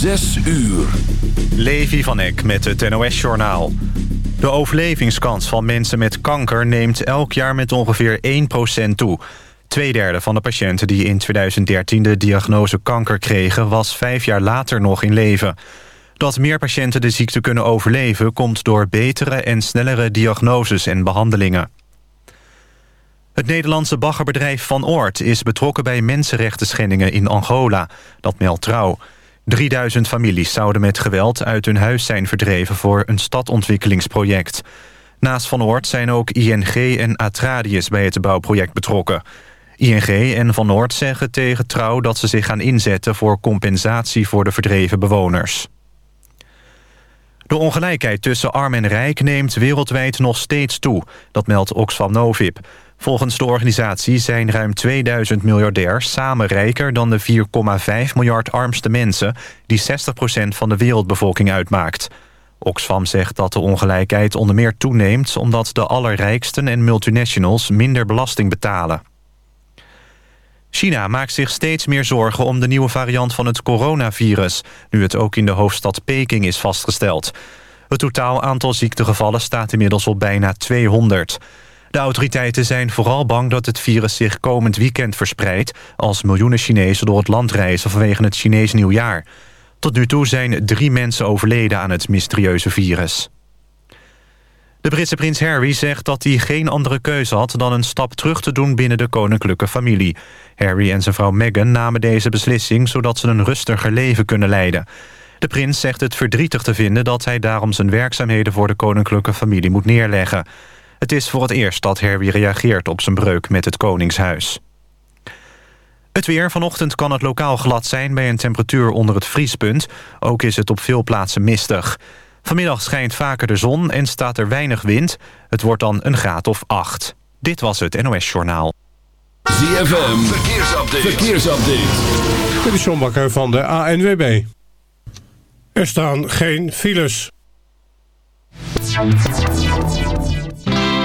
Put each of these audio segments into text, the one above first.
Zes uur. Levi van Eck met het NOS-journaal. De overlevingskans van mensen met kanker neemt elk jaar met ongeveer 1% toe. Tweederde van de patiënten die in 2013 de diagnose kanker kregen... was vijf jaar later nog in leven. Dat meer patiënten de ziekte kunnen overleven... komt door betere en snellere diagnoses en behandelingen. Het Nederlandse baggerbedrijf Van Oort is betrokken bij mensenrechten in Angola. Dat meldt trouw. 3000 families zouden met geweld uit hun huis zijn verdreven voor een stadontwikkelingsproject. Naast Van Oort zijn ook ING en Atradius bij het bouwproject betrokken. ING en Van Oort zeggen tegen Trouw dat ze zich gaan inzetten voor compensatie voor de verdreven bewoners. De ongelijkheid tussen arm en rijk neemt wereldwijd nog steeds toe. Dat meldt Oxfam Novib. Volgens de organisatie zijn ruim 2000 miljardairs samen rijker dan de 4,5 miljard armste mensen... die 60% van de wereldbevolking uitmaakt. Oxfam zegt dat de ongelijkheid onder meer toeneemt... omdat de allerrijksten en multinationals minder belasting betalen. China maakt zich steeds meer zorgen om de nieuwe variant van het coronavirus... nu het ook in de hoofdstad Peking is vastgesteld. Het totaal aantal ziektegevallen staat inmiddels op bijna 200. De autoriteiten zijn vooral bang dat het virus zich komend weekend verspreidt... als miljoenen Chinezen door het land reizen vanwege het Chinees nieuwjaar. Tot nu toe zijn drie mensen overleden aan het mysterieuze virus. De Britse prins Harry zegt dat hij geen andere keuze had... dan een stap terug te doen binnen de koninklijke familie. Harry en zijn vrouw Meghan namen deze beslissing... zodat ze een rustiger leven kunnen leiden. De prins zegt het verdrietig te vinden... dat hij daarom zijn werkzaamheden voor de koninklijke familie moet neerleggen. Het is voor het eerst dat Harry reageert op zijn breuk met het Koningshuis. Het weer. Vanochtend kan het lokaal glad zijn bij een temperatuur onder het vriespunt. Ook is het op veel plaatsen mistig. Vanmiddag schijnt vaker de zon en staat er weinig wind. Het wordt dan een graad of acht. Dit was het NOS Journaal. ZFM. Verkeersupdate. Verkeersupdate. Dit is John Bakker van de ANWB. Er staan geen files.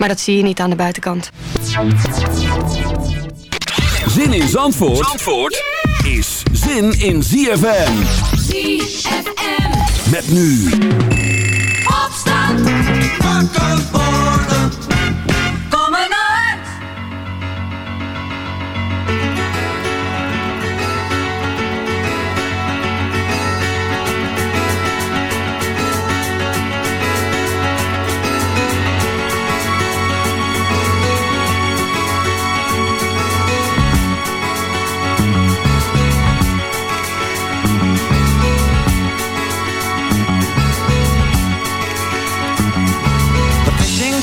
Maar dat zie je niet aan de buitenkant. Zin in Zandvoort, Zandvoort is zin in ZFM. ZFM. Met nu. Opstand. Wakker worden.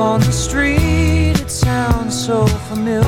on the street, it sounds so familiar.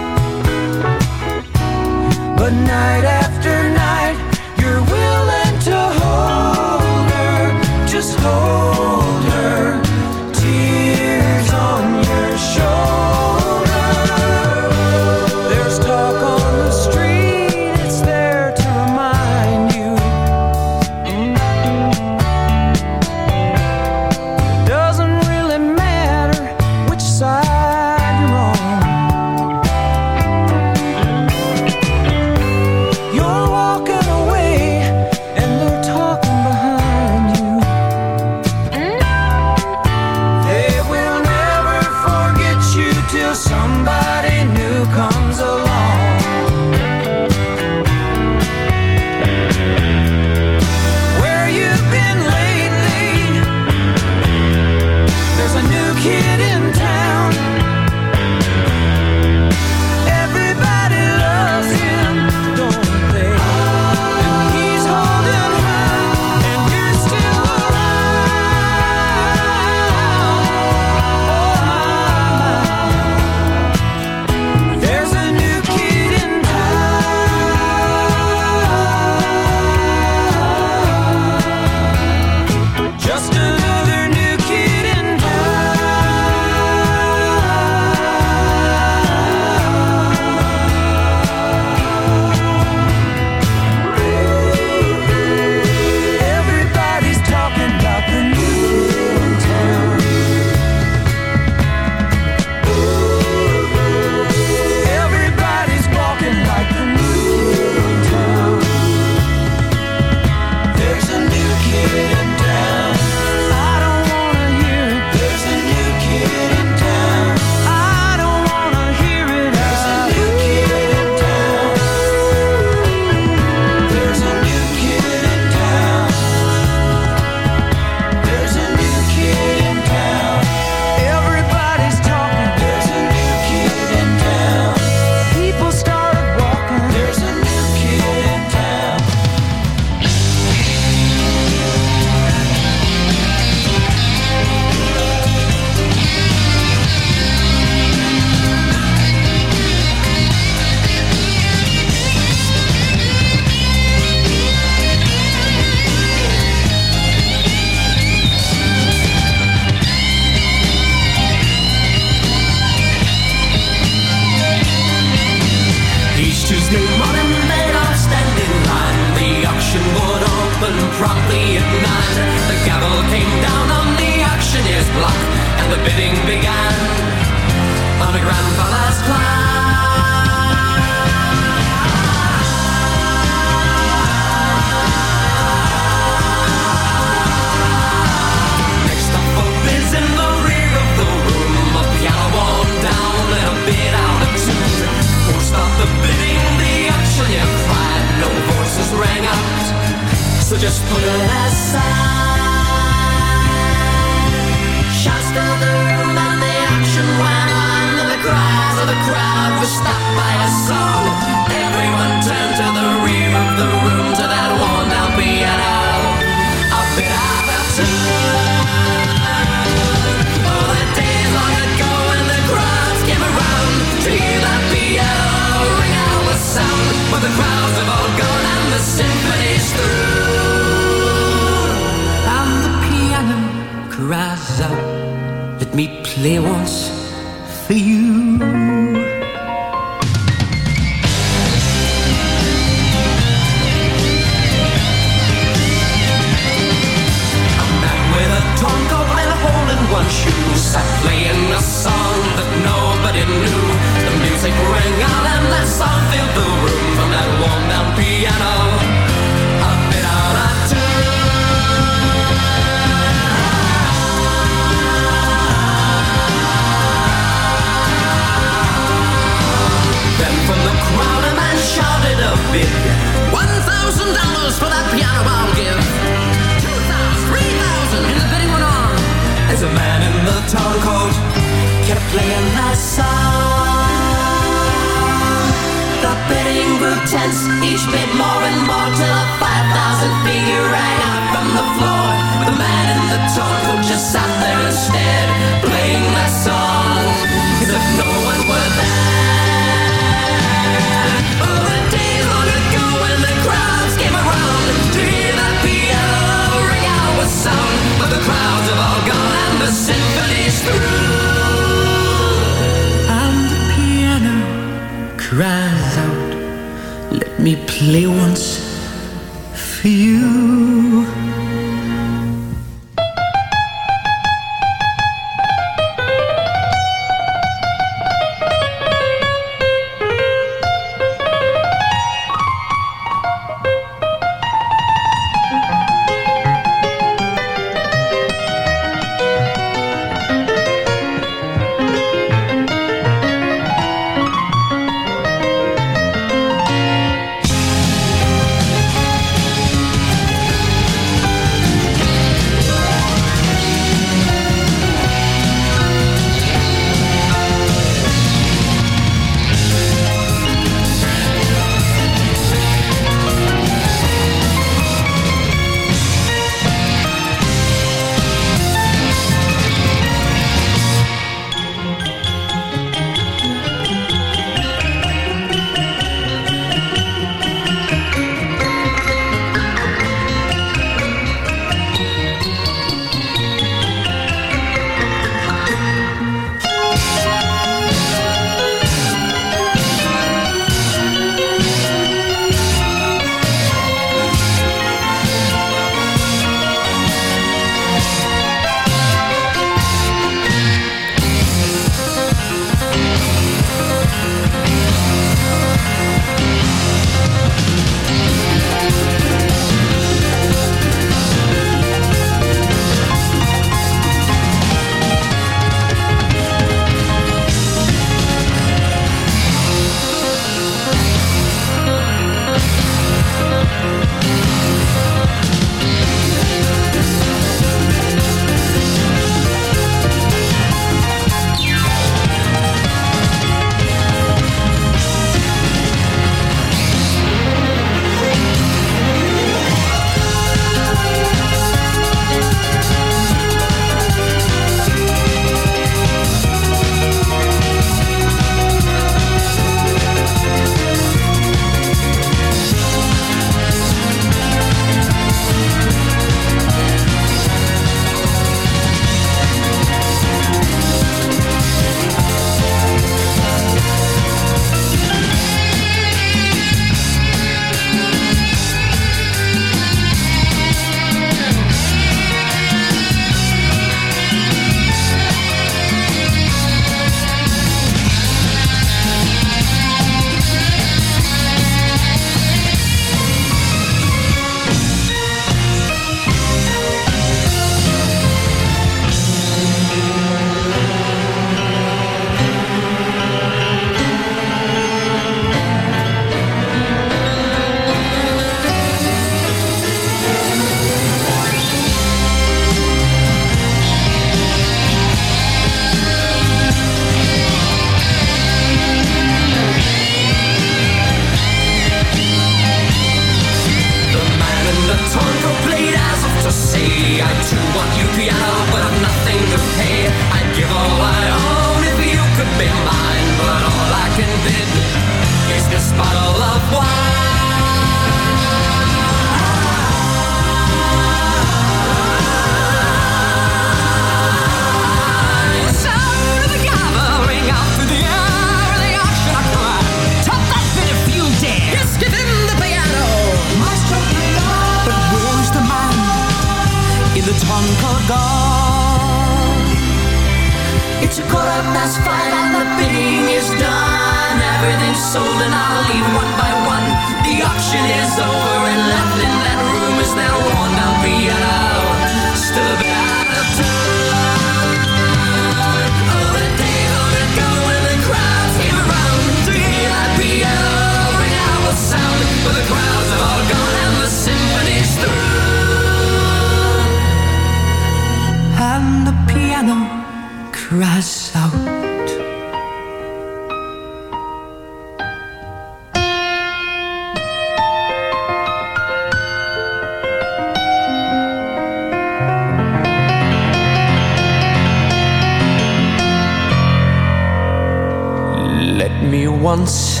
Let me once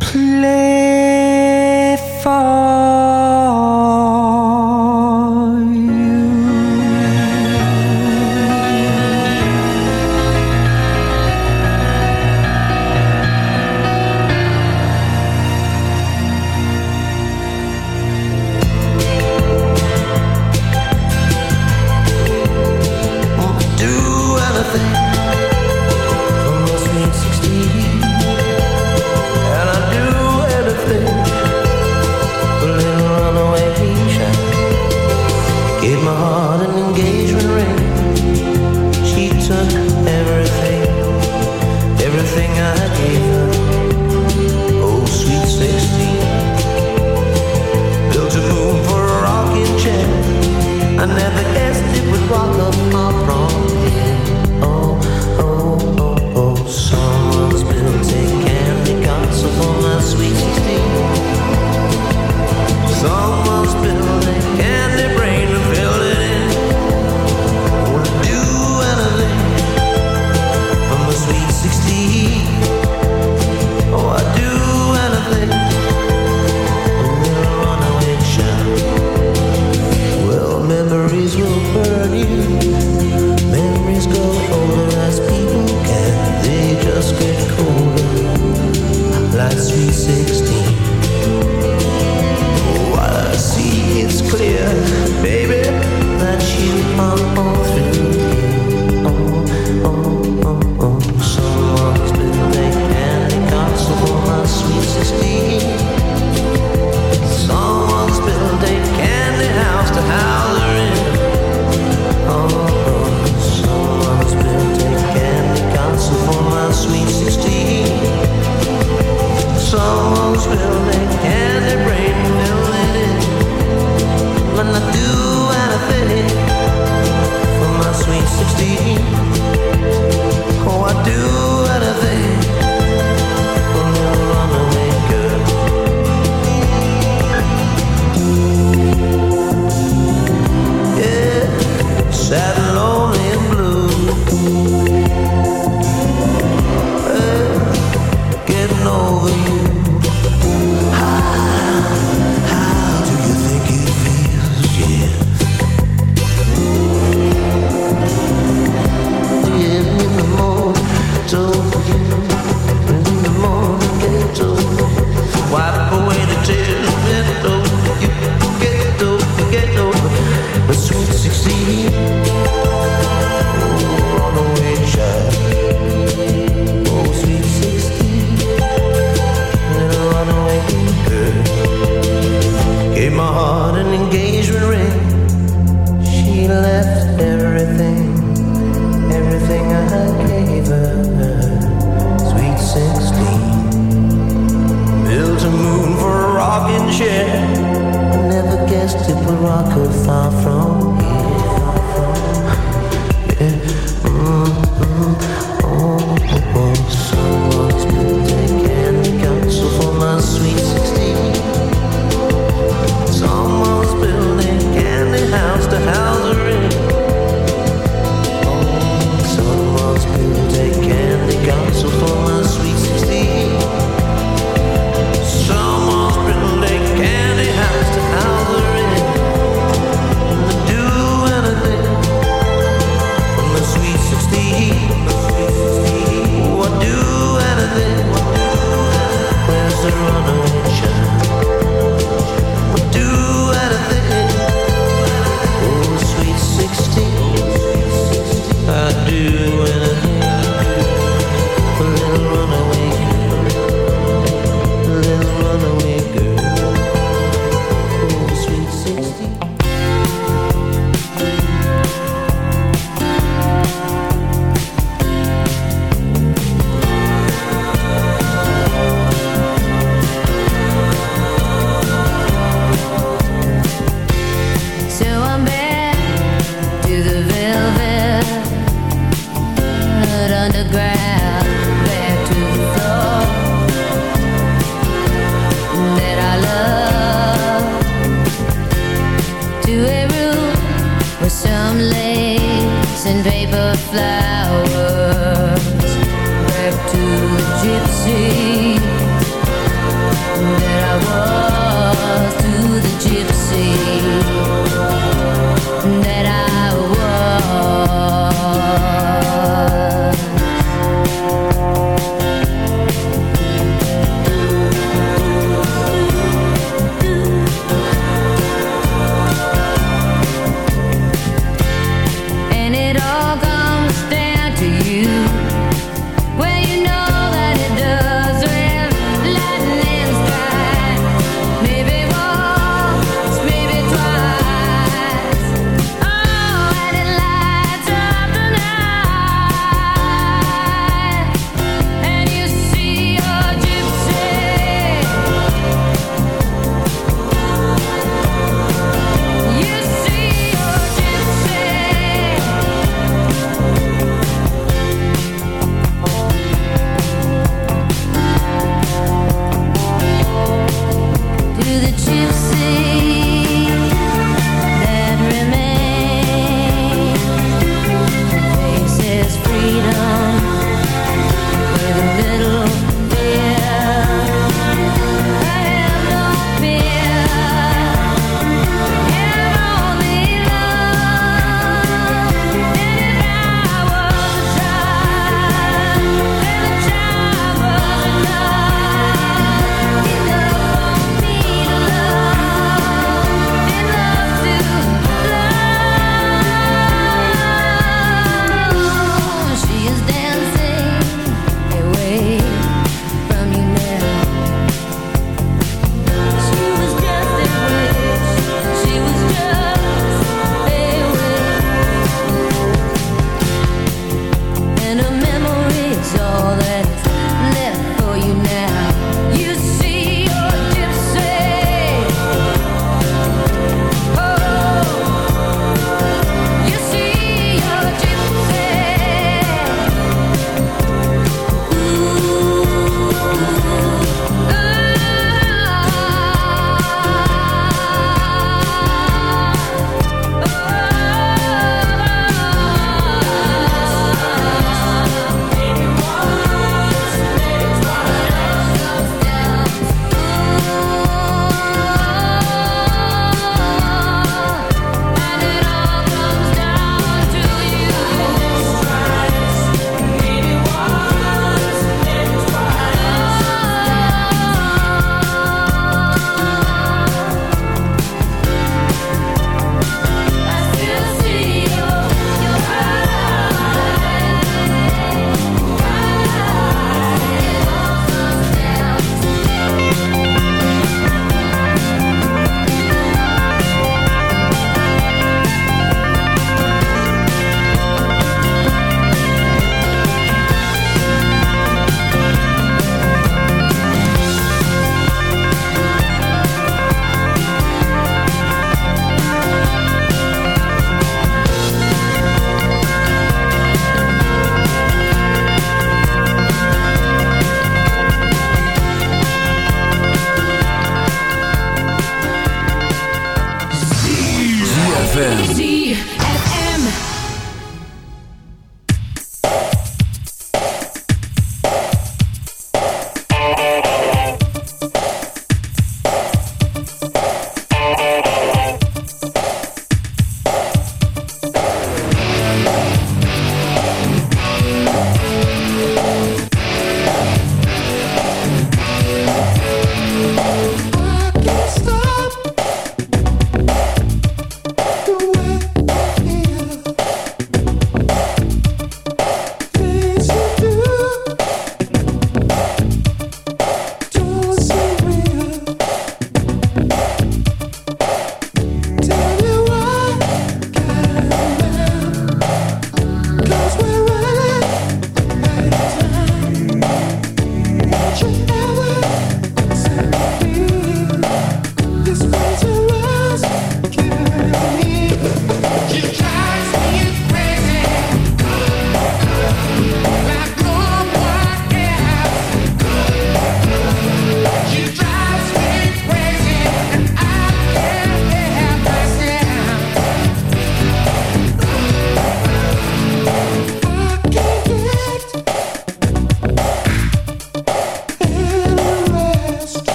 play for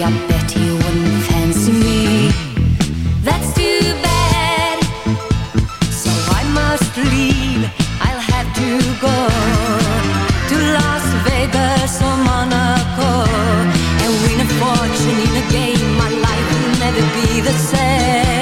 I bet you wouldn't fancy me. That's too bad. So I must leave. I'll have to go to Las Vegas or Monaco and win a fortune in a game. My life will never be the same.